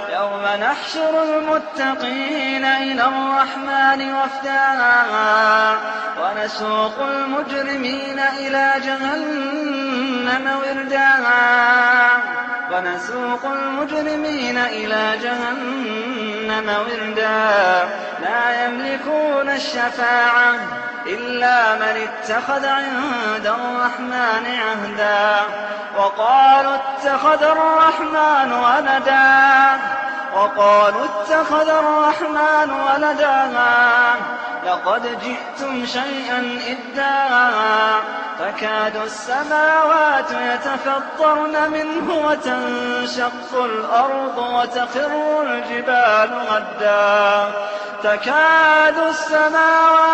يَوْمَ نَحْشُرُ الْمُتَّقِينَ إِلَى الرَّحْمَٰنِ وَفْدًا وَنَسُوقُ الْمُجْرِمِينَ إِلَىٰ جَهَنَّمَ وِرْدًا. لَّا يَمْلِكُونَ الشَّفَاعَةَ إِلَّا مَنِ اتَّخَذَ عِندَ الرَّحْمَٰنِ عَهْدًا وَقَالُوا اتَّخَذَ الرَّحْمَٰنُ وَلَدًا لَّقَدْ جِئْتُمْ شَيْئًا إِدًّا تَكَادُ السَّمَاوَاتُ يَتَفَطَّرْنَ مِنْهُ وَتَنشَقُّ الْأَرْضُ وَتَخِرُّ الْجِبَالُ